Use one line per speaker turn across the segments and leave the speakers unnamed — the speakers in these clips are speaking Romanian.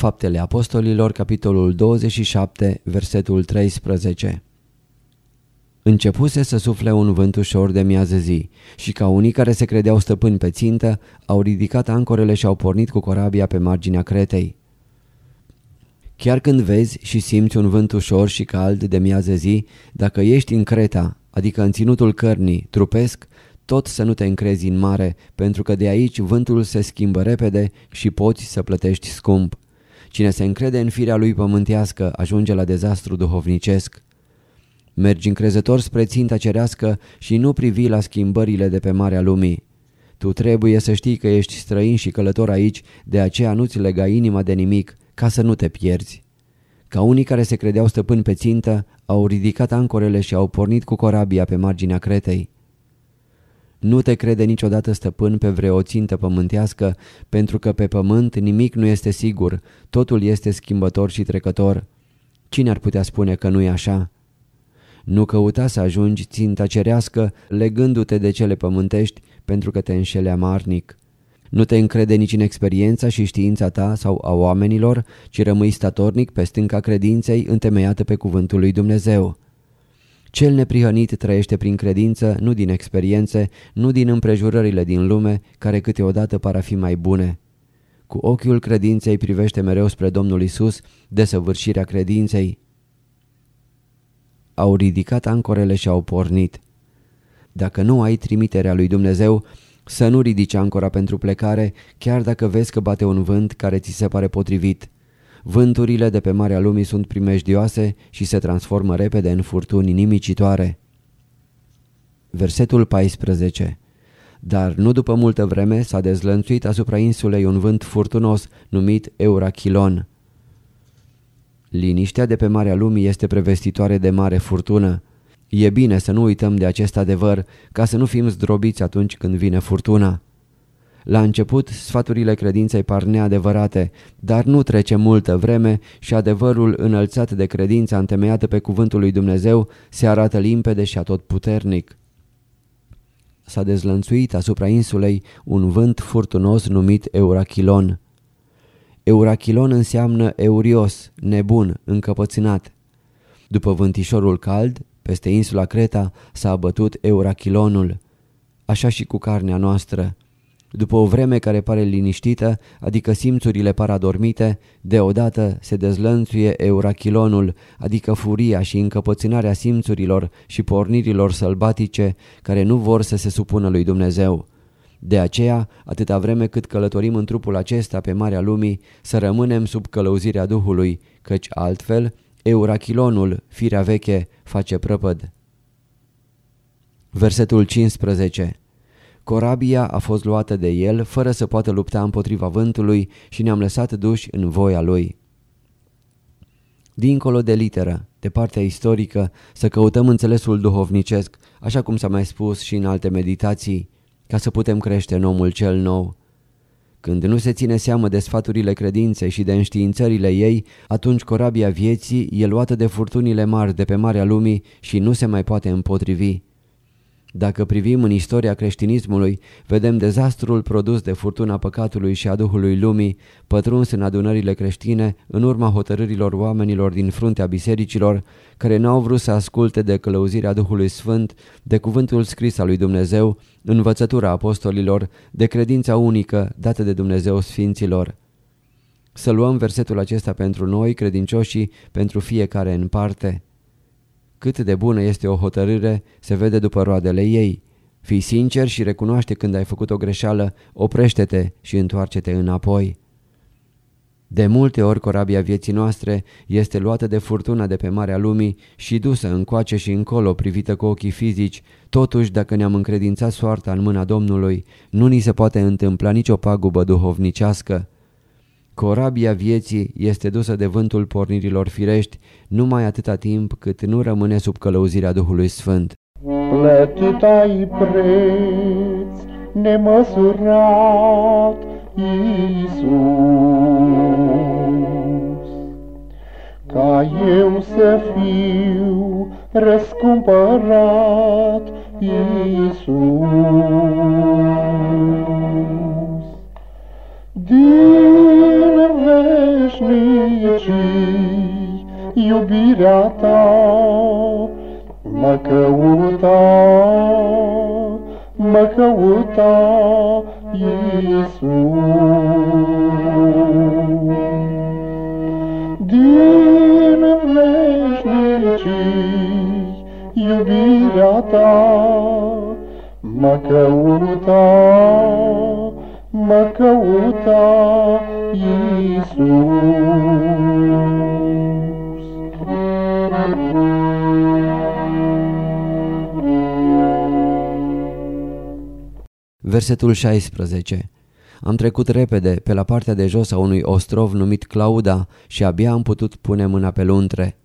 Faptele Apostolilor, capitolul 27, versetul 13 Începuse să sufle un vânt ușor de miază zi și ca unii care se credeau stăpâni pe țintă, au ridicat ancorele și au pornit cu corabia pe marginea Cretei. Chiar când vezi și simți un vânt ușor și cald de miază zi, dacă ești în Creta, adică în ținutul cărnii, trupesc, tot să nu te încrezi în mare, pentru că de aici vântul se schimbă repede și poți să plătești scump. Cine se încrede în firea lui pământească ajunge la dezastru duhovnicesc. Mergi încrezător spre ținta cerească și nu privi la schimbările de pe marea lumii. Tu trebuie să știi că ești străin și călător aici, de aceea nu-ți lega inima de nimic, ca să nu te pierzi. Ca unii care se credeau stăpâni pe țintă, au ridicat ancorele și au pornit cu corabia pe marginea Cretei. Nu te crede niciodată stăpân pe vreo țintă pământească, pentru că pe pământ nimic nu este sigur, totul este schimbător și trecător. Cine ar putea spune că nu e așa? Nu căuta să ajungi ținta cerească legându-te de cele pământești pentru că te înșele amarnic. Nu te încrede nici în experiența și știința ta sau a oamenilor, ci rămâi statornic pe stânca credinței întemeiată pe cuvântul lui Dumnezeu. Cel neprihănit trăiește prin credință, nu din experiențe, nu din împrejurările din lume, care câteodată par a fi mai bune. Cu ochiul credinței privește mereu spre Domnul Isus, desăvârșirea credinței. Au ridicat ancorele și au pornit. Dacă nu ai trimiterea lui Dumnezeu, să nu ridici ancora pentru plecare, chiar dacă vezi că bate un vânt care ți se pare potrivit. Vânturile de pe Marea Lumii sunt primejdioase și se transformă repede în furtuni nimicitoare. Versetul 14 Dar nu după multă vreme s-a dezlănțuit asupra insulei un vânt furtunos numit Eurachilon. Liniștea de pe Marea Lumii este prevestitoare de mare furtună. E bine să nu uităm de acest adevăr ca să nu fim zdrobiți atunci când vine furtuna. La început, sfaturile credinței par neadevărate, dar nu trece multă vreme și adevărul înălțat de credința întemeiată pe cuvântul lui Dumnezeu se arată limpede și atotputernic. S-a dezlănțuit asupra insulei un vânt furtunos numit Eurachilon. Eurachilon înseamnă eurios, nebun, încăpățânat. După vântișorul cald, peste insula Creta s-a abătut Eurachilonul. Așa și cu carnea noastră. După o vreme care pare liniștită, adică simțurile par adormite, deodată se dezlănțuie eurachilonul, adică furia și încăpățânarea simțurilor și pornirilor sălbatice care nu vor să se supună lui Dumnezeu. De aceea, atâta vreme cât călătorim în trupul acesta pe Marea Lumii, să rămânem sub călăuzirea Duhului, căci altfel, eurachilonul, firea veche, face prăpăd. Versetul 15 Corabia a fost luată de el fără să poată lupta împotriva vântului și ne-am lăsat duși în voia lui. Dincolo de literă, de partea istorică, să căutăm înțelesul duhovnicesc, așa cum s-a mai spus și în alte meditații, ca să putem crește în omul cel nou. Când nu se ține seamă de sfaturile credinței și de înștiințările ei, atunci corabia vieții e luată de furtunile mari de pe Marea Lumii și nu se mai poate împotrivi. Dacă privim în istoria creștinismului, vedem dezastrul produs de furtuna păcatului și a Duhului Lumii, pătruns în adunările creștine, în urma hotărârilor oamenilor din fruntea bisericilor, care n-au vrut să asculte de călăuzirea Duhului Sfânt, de cuvântul scris al lui Dumnezeu, învățătura apostolilor, de credința unică dată de Dumnezeu Sfinților. Să luăm versetul acesta pentru noi, credincioșii, pentru fiecare în parte. Cât de bună este o hotărâre se vede după roadele ei. Fii sincer și recunoaște când ai făcut o greșeală, oprește-te și întoarce-te înapoi. De multe ori corabia vieții noastre este luată de furtuna de pe marea lumii și dusă încoace și încolo privită cu ochii fizici, totuși dacă ne-am încredințat soarta în mâna Domnului, nu ni se poate întâmpla nicio pagubă duhovnicească. Corabia vieții este dusă de vântul pornirilor firești numai atâta timp cât nu rămâne sub călăuzirea Duhului Sfânt.
Plătit ai preț nemăsurat, Iisus, ca eu să fiu răscumpărat, Iisus. Din veșnicii iubirea ta mă căuta, mă căuta, Iisus. Din veșnicii iubirea ta mă căuta, mă căuta, Iisus.
Versetul 16 Am trecut repede pe la partea de jos a unui ostrov numit Clauda și abia am putut pune mâna pe luntre.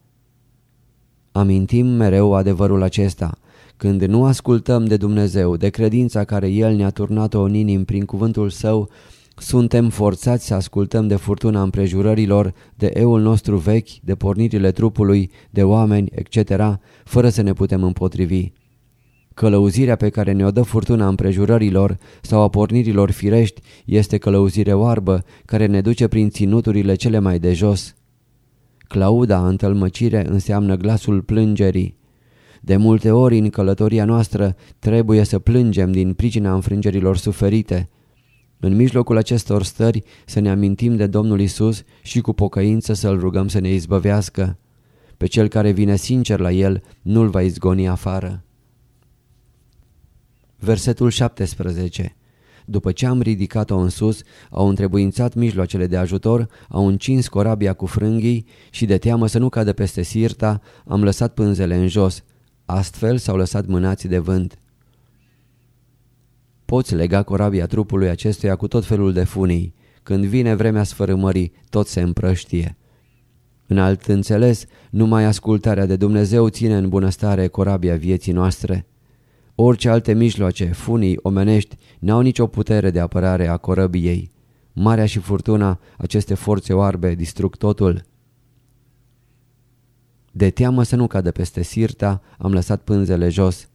Amintim mereu adevărul acesta. Când nu ascultăm de Dumnezeu, de credința care El ne-a turnat-o în inim prin cuvântul Său, suntem forțați să ascultăm de furtuna împrejurărilor, de eul nostru vechi, de pornirile trupului, de oameni, etc., fără să ne putem împotrivi. Călăuzirea pe care ne-o dă furtuna împrejurărilor sau a pornirilor firești este călăuzire oarbă care ne duce prin ținuturile cele mai de jos. Clauda, întâlmăcire, înseamnă glasul plângerii. De multe ori în călătoria noastră trebuie să plângem din pricina înfrângerilor suferite. În mijlocul acestor stări să ne amintim de Domnul Isus și cu pocăință să-L rugăm să ne izbăvească. Pe cel care vine sincer la El nu-L va izgoni afară. Versetul 17 După ce am ridicat-o în sus, au întrebuințat mijloacele de ajutor, au încins corabia cu frânghii și de teamă să nu cadă peste sirta, am lăsat pânzele în jos. Astfel s-au lăsat mânați de vânt. Poți lega corabia trupului acestuia cu tot felul de funii. Când vine vremea sfărâmării, tot se împrăștie. În alt înțeles, numai ascultarea de Dumnezeu ține în bunăstare corabia vieții noastre. Orice alte mijloace, funii omenești, n-au nicio putere de apărare a corăbiei. Marea și furtuna, aceste forțe oarbe, distrug totul. De teamă să nu cadă peste sirta, am lăsat pânzele jos.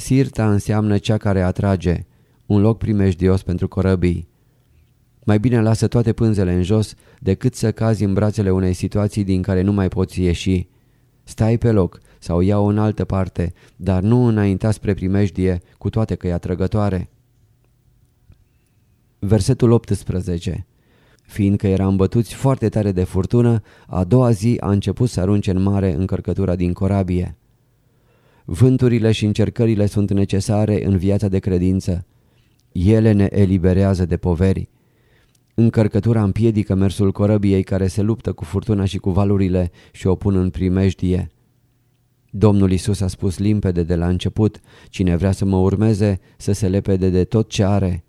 Sirta înseamnă cea care atrage, un loc primejdios pentru corăbii. Mai bine lasă toate pânzele în jos decât să cazi în brațele unei situații din care nu mai poți ieși. Stai pe loc sau ia-o în altă parte, dar nu înainta spre primejdie cu toate că e atrăgătoare. Versetul 18 Fiindcă eram bătuți foarte tare de furtună, a doua zi a început să arunce în mare încărcătura din corabie. Vânturile și încercările sunt necesare în viața de credință. Ele ne eliberează de poveri. Încărcătura împiedică mersul corăbiei care se luptă cu furtuna și cu valurile și o pun în primejdie. Domnul Isus a spus limpede de la început, cine vrea să mă urmeze să se lepede de tot ce are.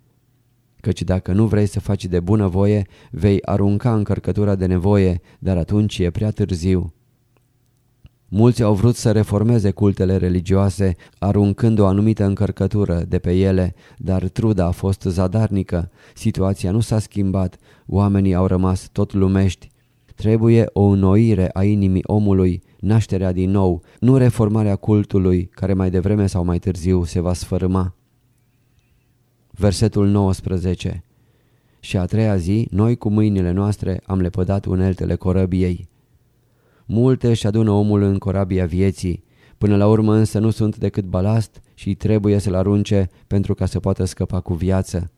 Căci dacă nu vrei să faci de bună voie, vei arunca încărcătura de nevoie, dar atunci e prea târziu. Mulți au vrut să reformeze cultele religioase, aruncând o anumită încărcătură de pe ele, dar truda a fost zadarnică, situația nu s-a schimbat, oamenii au rămas tot lumești. Trebuie o înnoire a inimii omului, nașterea din nou, nu reformarea cultului care mai devreme sau mai târziu se va sfărâma. Versetul 19 Și a treia zi, noi cu mâinile noastre am lepădat uneltele corăbiei. Multe își adună omul în corabia vieții, până la urmă însă nu sunt decât balast și trebuie să-l arunce pentru ca să poată scăpa cu viață.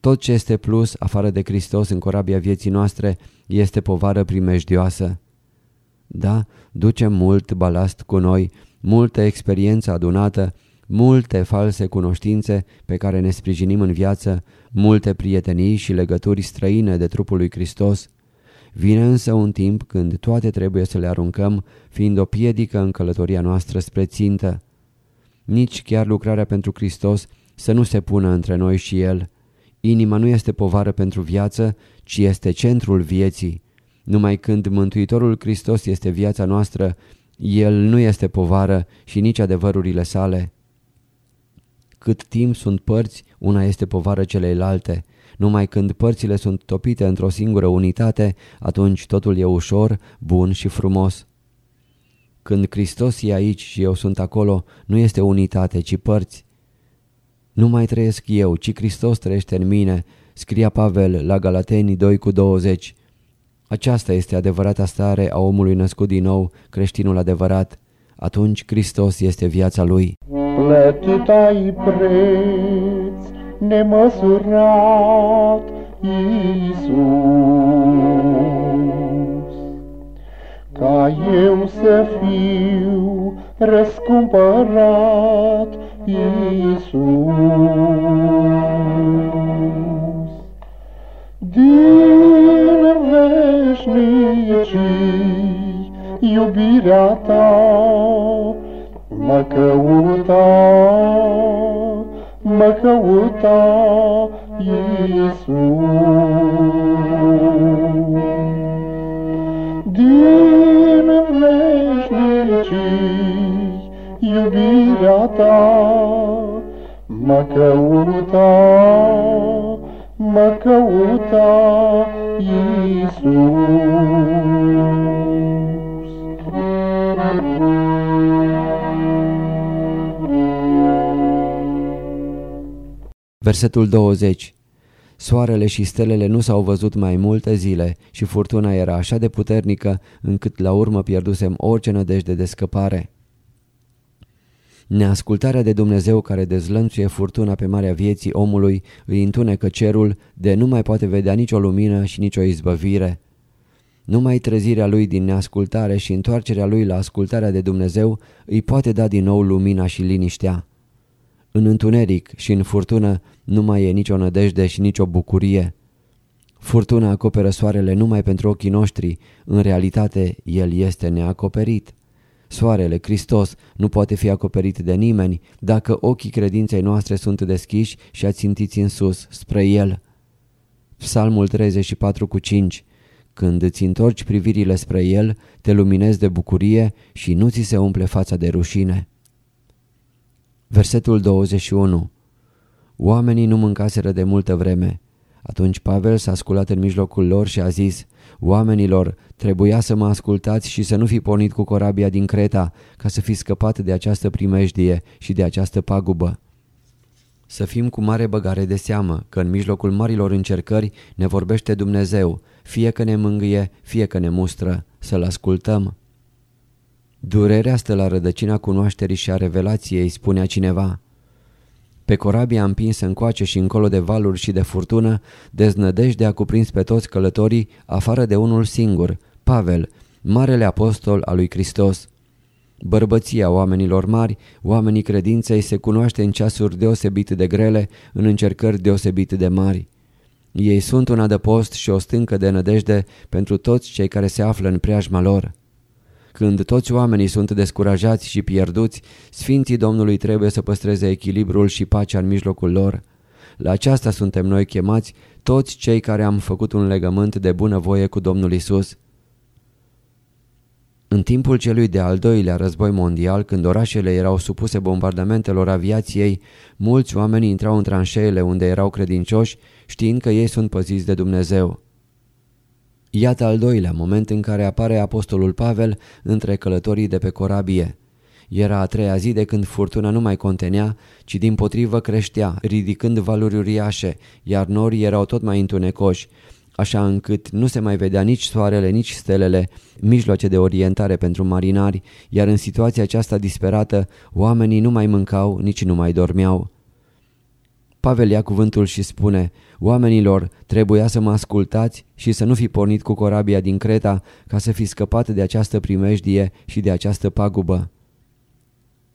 Tot ce este plus, afară de Hristos în corabia vieții noastre, este povară primejdioasă. Da, ducem mult balast cu noi, multă experiență adunată, multe false cunoștințe pe care ne sprijinim în viață, multe prietenii și legături străine de trupul lui Hristos. Vine însă un timp când toate trebuie să le aruncăm, fiind o piedică în călătoria noastră spre țintă. Nici chiar lucrarea pentru Hristos să nu se pună între noi și El. Inima nu este povară pentru viață, ci este centrul vieții. Numai când Mântuitorul Hristos este viața noastră, El nu este povară și nici adevărurile sale. Cât timp sunt părți, una este povară celeilalte. Numai când părțile sunt topite într-o singură unitate, atunci totul e ușor, bun și frumos. Când Hristos e aici și eu sunt acolo, nu este unitate, ci părți. Nu mai trăiesc eu, ci Hristos trăiește în mine, scria Pavel la Galateni 2 cu 20. Aceasta este adevărata stare a omului născut din nou, creștinul adevărat. Atunci Hristos este viața lui.
Plătit ai preț nemăsurat, Iisus, ca eu să fiu răscumpărat, Iisus. Din veșnicii iubirea ta mă căuta, mă căuta, Iisus. Din veșnicii iubirea ta mă căuta, mă căuta, Iisus.
Versetul 20 Soarele și stelele nu s-au văzut mai multe zile și furtuna era așa de puternică încât la urmă pierdusem orice nădejde de scăpare. Neascultarea de Dumnezeu care dezlănțuie furtuna pe marea vieții omului îi întunecă cerul de nu mai poate vedea nicio lumină și nicio izbăvire. Numai trezirea lui din neascultare și întoarcerea lui la ascultarea de Dumnezeu îi poate da din nou lumina și liniștea. În întuneric și în furtună nu mai e nicio nădejde și nicio bucurie. Furtuna acoperă soarele numai pentru ochii noștri, în realitate el este neacoperit. Soarele, Hristos, nu poate fi acoperit de nimeni dacă ochii credinței noastre sunt deschiși și ațintiți în sus, spre El. Psalmul 34 cu 5 Când îți întorci privirile spre El, te luminezi de bucurie și nu ți se umple fața de rușine. Versetul 21 Oamenii nu mâncaseră de multă vreme. Atunci Pavel s-a sculat în mijlocul lor și a zis, Oamenilor, trebuia să mă ascultați și să nu fi pornit cu corabia din Creta, ca să fi scăpat de această primejdie și de această pagubă. Să fim cu mare băgare de seamă că în mijlocul marilor încercări ne vorbește Dumnezeu, fie că ne mângâie, fie că ne mustră, să-L ascultăm. Durerea stă la rădăcina cunoașterii și a revelației, spunea cineva. Pe corabia împinsă încoace și încolo de valuri și de furtună, deznădejde a cuprins pe toți călătorii, afară de unul singur, Pavel, marele apostol al lui Hristos. Bărbăția oamenilor mari, oamenii credinței se cunoaște în ceasuri deosebit de grele, în încercări deosebit de mari. Ei sunt un adăpost și o stâncă de nădejde pentru toți cei care se află în preajma lor. Când toți oamenii sunt descurajați și pierduți, Sfinții Domnului trebuie să păstreze echilibrul și pacea în mijlocul lor. La aceasta suntem noi chemați, toți cei care am făcut un legământ de bunăvoie cu Domnul Isus. În timpul celui de-al doilea război mondial, când orașele erau supuse bombardamentelor aviației, mulți oameni intrau în tranșeele unde erau credincioși, știind că ei sunt păziți de Dumnezeu. Iată al doilea moment în care apare apostolul Pavel între călătorii de pe corabie. Era a treia zi de când furtuna nu mai contenea, ci din potrivă creștea, ridicând valuri uriașe, iar norii erau tot mai întunecoși, așa încât nu se mai vedea nici soarele, nici stelele, mijloace de orientare pentru marinari, iar în situația aceasta disperată, oamenii nu mai mâncau, nici nu mai dormeau. Pavel ia cuvântul și spune, oamenilor, trebuia să mă ascultați și să nu fi pornit cu corabia din Creta ca să fi scăpat de această primejdie și de această pagubă.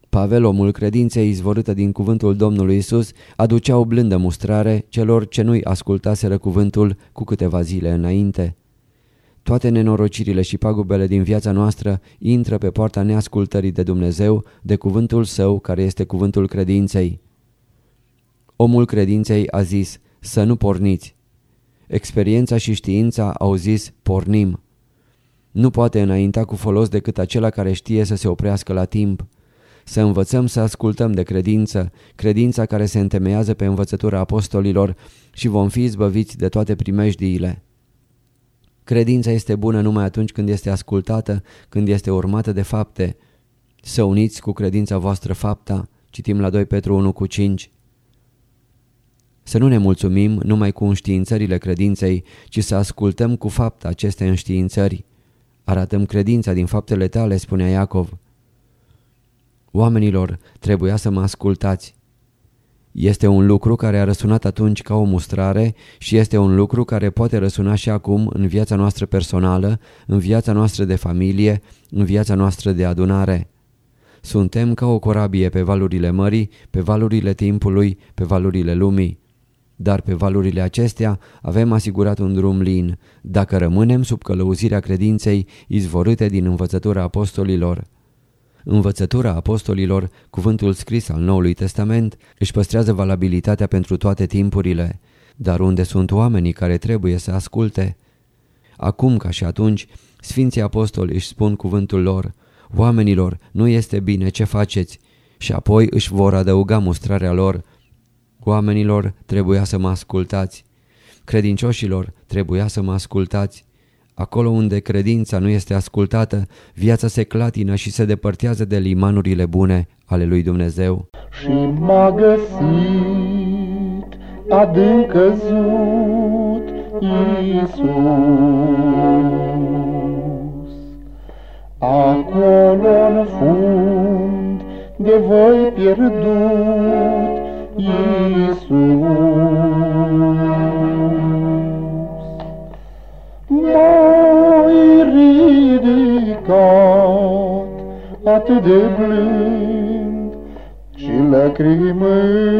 Pavel, omul credinței izvorâtă din cuvântul Domnului Isus, aducea o blândă mustrare celor ce nu-i ascultaseră cuvântul cu câteva zile înainte. Toate nenorocirile și pagubele din viața noastră intră pe poarta neascultării de Dumnezeu, de cuvântul său care este cuvântul credinței. Omul credinței a zis să nu porniți. Experiența și știința au zis pornim. Nu poate înainta cu folos decât acela care știe să se oprească la timp. Să învățăm să ascultăm de credință, credința care se întemeiază pe învățătura apostolilor și vom fi izbăviți de toate primejdiile. Credința este bună numai atunci când este ascultată, când este urmată de fapte. Să uniți cu credința voastră fapta, citim la 2 Petru 1 cu 5. Să nu ne mulțumim numai cu înștiințările credinței, ci să ascultăm cu fapt aceste înștiințări. Arătăm credința din faptele tale, spunea Iacov. Oamenilor, trebuia să mă ascultați. Este un lucru care a răsunat atunci ca o mustrare și este un lucru care poate răsuna și acum în viața noastră personală, în viața noastră de familie, în viața noastră de adunare. Suntem ca o corabie pe valurile mării, pe valurile timpului, pe valurile lumii. Dar pe valurile acestea avem asigurat un drum lin, dacă rămânem sub călăuzirea credinței izvorâte din învățătura apostolilor. Învățătura apostolilor, cuvântul scris al Noului Testament, își păstrează valabilitatea pentru toate timpurile. Dar unde sunt oamenii care trebuie să asculte? Acum ca și atunci, Sfinții Apostoli își spun cuvântul lor, Oamenilor, nu este bine ce faceți, și apoi își vor adăuga mustrarea lor, Oamenilor, trebuia să mă ascultați. Credincioșilor, trebuia să mă ascultați. Acolo unde credința nu este ascultată, viața se clatină și se depărtează de limanurile bune ale lui Dumnezeu.
Și m-a găsit adânc căzut Iisus. Acolo în fund de voi pierdut, Iisus. M-ai ridicat atât de blând și lăcrimând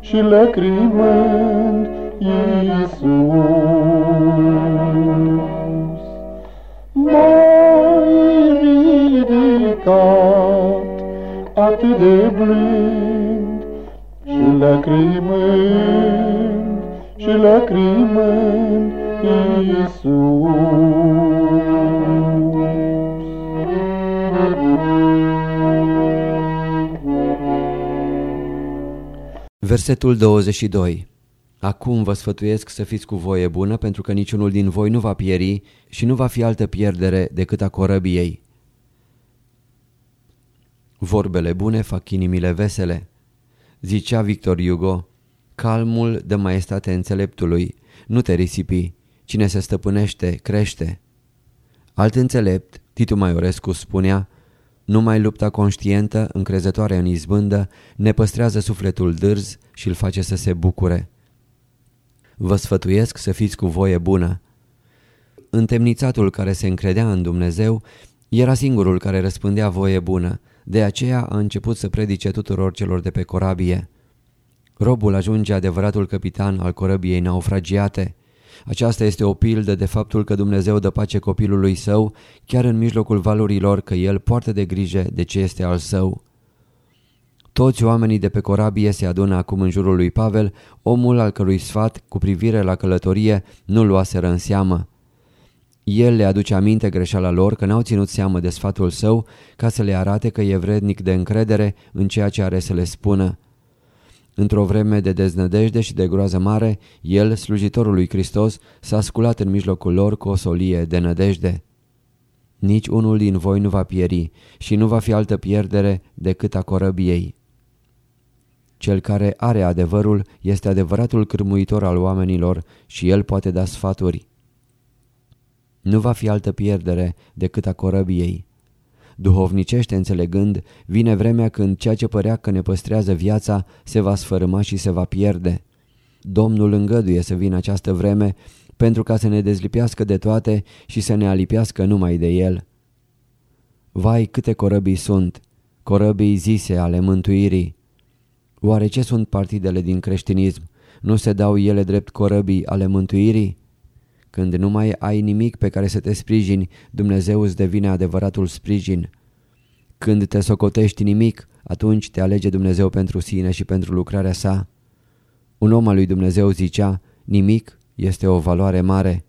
și lăcrimând Iisus. M-ai ridicat atât de blând și lăcrimând, și lăcrimând, Iisus.
Versetul 22 Acum vă sfătuiesc să fiți cu voie bună, pentru că niciunul din voi nu va pieri și nu va fi altă pierdere decât a corăbiei. Vorbele bune fac inimile vesele. Zicea Victor Hugo, calmul de maestate înțeleptului, nu te risipi, cine se stăpânește, crește. Alt înțelept, Titu Maiorescu spunea, numai lupta conștientă, încrezătoare în izbândă, ne păstrează sufletul dârz și îl face să se bucure. Vă sfătuiesc să fiți cu voie bună. Întemnițatul care se încredea în Dumnezeu era singurul care răspândea voie bună, de aceea a început să predice tuturor celor de pe corabie. Robul ajunge adevăratul capitan al corăbiei naufragiate. Aceasta este o pildă de faptul că Dumnezeu dă pace copilului său, chiar în mijlocul valurilor că el poartă de grijă de ce este al său. Toți oamenii de pe corabie se adună acum în jurul lui Pavel, omul al cărui sfat cu privire la călătorie nu luaseră în seamă. El le aduce aminte greșeala lor că n-au ținut seamă de sfatul său ca să le arate că e vrednic de încredere în ceea ce are să le spună. Într-o vreme de deznădejde și de groază mare, el, slujitorul lui Hristos, s-a sculat în mijlocul lor cu o solie de nădejde. Nici unul din voi nu va pieri și nu va fi altă pierdere decât a corăbiei. Cel care are adevărul este adevăratul cârmuitor al oamenilor și el poate da sfaturi. Nu va fi altă pierdere decât a corăbiei. Duhovnicește înțelegând, vine vremea când ceea ce părea că ne păstrează viața se va sfărâma și se va pierde. Domnul îngăduie să vină această vreme pentru ca să ne dezlipească de toate și să ne alipească numai de El. Vai câte corăbii sunt, corăbii zise ale mântuirii. Oare ce sunt partidele din creștinism? Nu se dau ele drept corăbii ale mântuirii? Când nu mai ai nimic pe care să te sprijini, Dumnezeu îți devine adevăratul sprijin. Când te socotești nimic, atunci te alege Dumnezeu pentru sine și pentru lucrarea sa. Un om al lui Dumnezeu zicea, nimic este o valoare mare.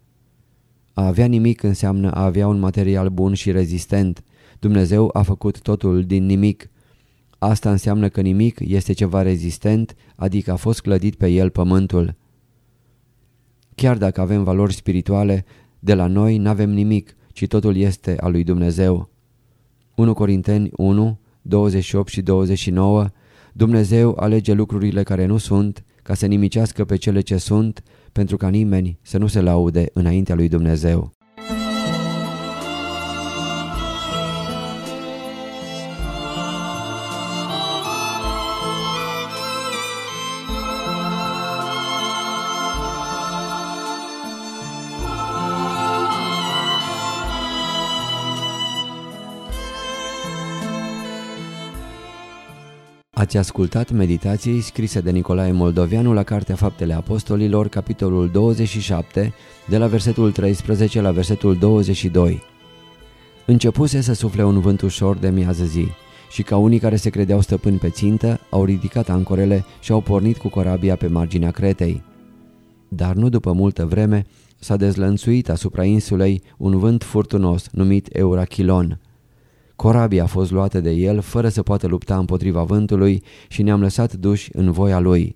A avea nimic înseamnă a avea un material bun și rezistent. Dumnezeu a făcut totul din nimic. Asta înseamnă că nimic este ceva rezistent, adică a fost clădit pe el pământul. Chiar dacă avem valori spirituale, de la noi n-avem nimic, ci totul este al lui Dumnezeu. 1 Corinteni 1, 28 și 29 Dumnezeu alege lucrurile care nu sunt ca să nimicească pe cele ce sunt, pentru ca nimeni să nu se laude înaintea lui Dumnezeu. Ați ascultat meditații scrise de Nicolae Moldovianu la Cartea Faptele Apostolilor, capitolul 27, de la versetul 13 la versetul 22. Începuse să sufle un vânt ușor de miază zi și ca unii care se credeau stăpâni pe țintă, au ridicat ancorele și au pornit cu corabia pe marginea Cretei. Dar nu după multă vreme s-a dezlănțuit asupra insulei un vânt furtunos numit Eurachilon – Corabia a fost luată de el fără să poată lupta împotriva vântului și ne-am lăsat duși în voia lui.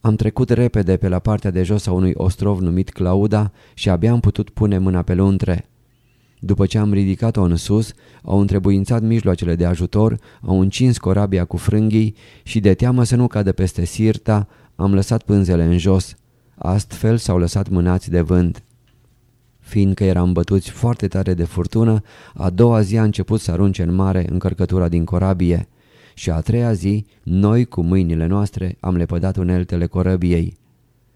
Am trecut repede pe la partea de jos a unui ostrov numit Clauda și abia am putut pune mâna pe luntre. După ce am ridicat-o în sus, au întrebuințat mijloacele de ajutor, au încins corabia cu frânghii și de teamă să nu cadă peste sirta, am lăsat pânzele în jos. Astfel s-au lăsat mânați de vânt. Fiindcă eram bătuți foarte tare de furtună, a doua zi a început să arunce în mare încărcătura din corabie și a treia zi, noi cu mâinile noastre am lepădat uneltele corăbiei.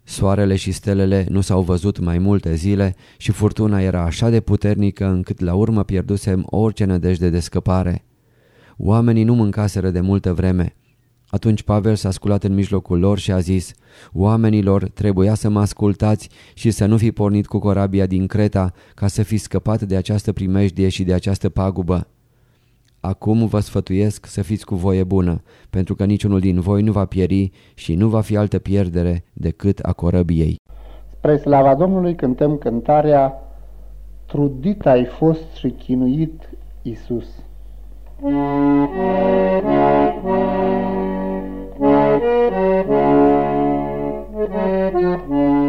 Soarele și stelele nu s-au văzut mai multe zile și furtuna era așa de puternică încât la urmă pierdusem orice nădejde de scăpare. Oamenii nu mâncaseră de multă vreme. Atunci Pavel s-a sculat în mijlocul lor și a zis, Oamenilor, trebuia să mă ascultați și să nu fi pornit cu corabia din Creta ca să fi scăpat de această primejdie și de această pagubă. Acum vă sfătuiesc să fiți cu voie bună, pentru că niciunul din voi nu va pieri și nu va fi altă pierdere decât a corăbiei.
Spre slava Domnului cântăm cântarea Trudit ai fost și chinuit, Thank you.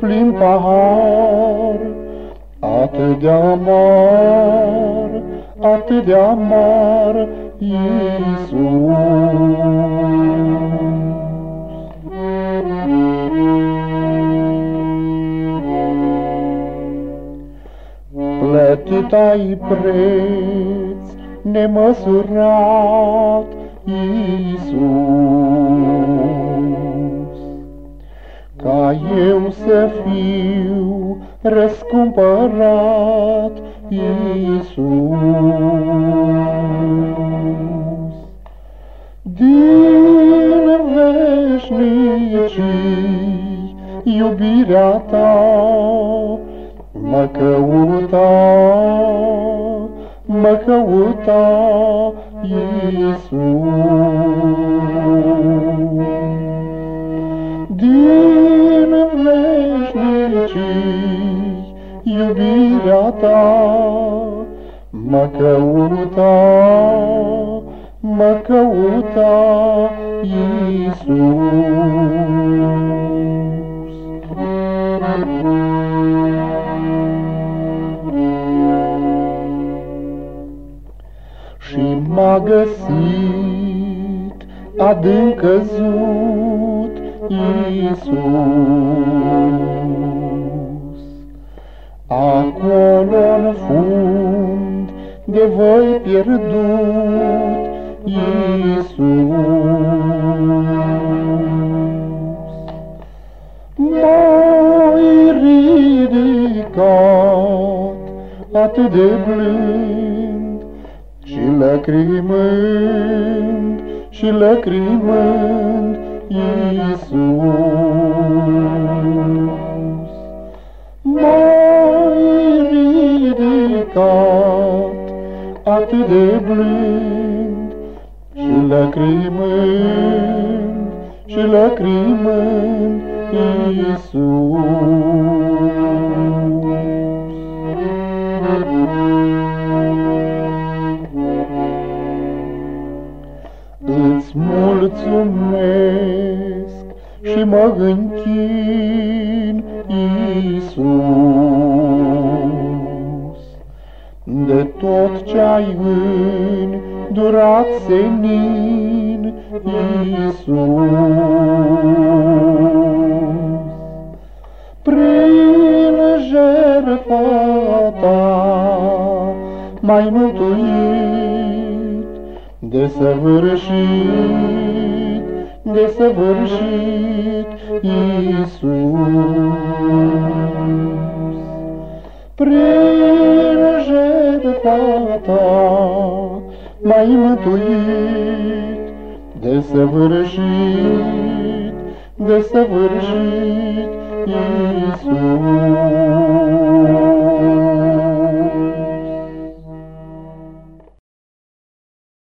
Plin pahar, atât de amar, atât de amar, Iisus. Plătit ai preț nemăsurat, Iisus. Ca eu să fiu răscumpărat, Iisus. Din veșnicii iubirea ta mă căuta, mă căuta Iisus. Din iubirea ta mă căuta, mă căuta Iisus. Și m-a găsit adânc căzut Iisus. Acolo-n fund de voi pierdut Iisus. M-ai ridicat atât de blând și lăcrimând și lăcrimând Iisus. Ridicat atât de blând și lăcrimând și lăcrimând Iisus. Îți mulțumesc și mă închin, Iisus, de tot ce-ai îndurat senin, Iisus. Prin jertfa ta m-ai mântuit, desăvârșit, desăvârșit, Iisus. Prin jertfa ta m-ai mântuit, desăvârșit, desăvârșit, Iisus.